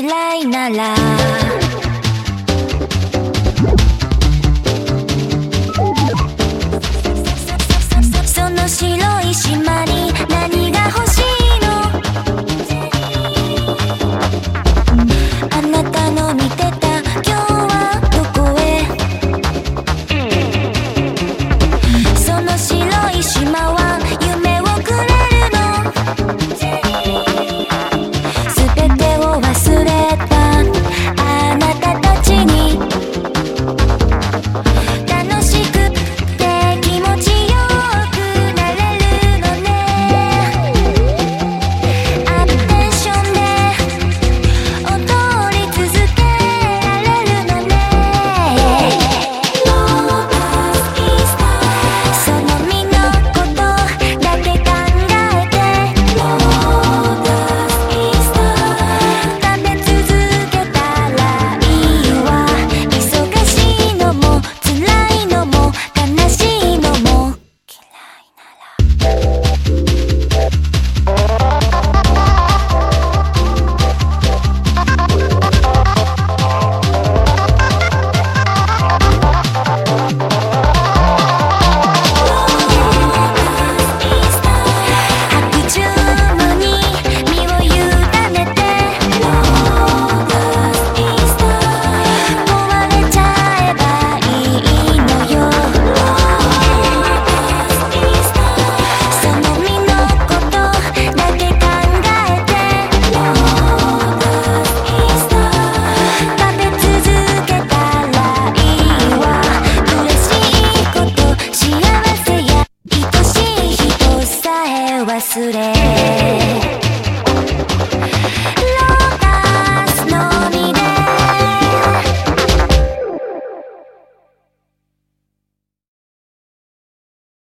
嫌いなら忘れ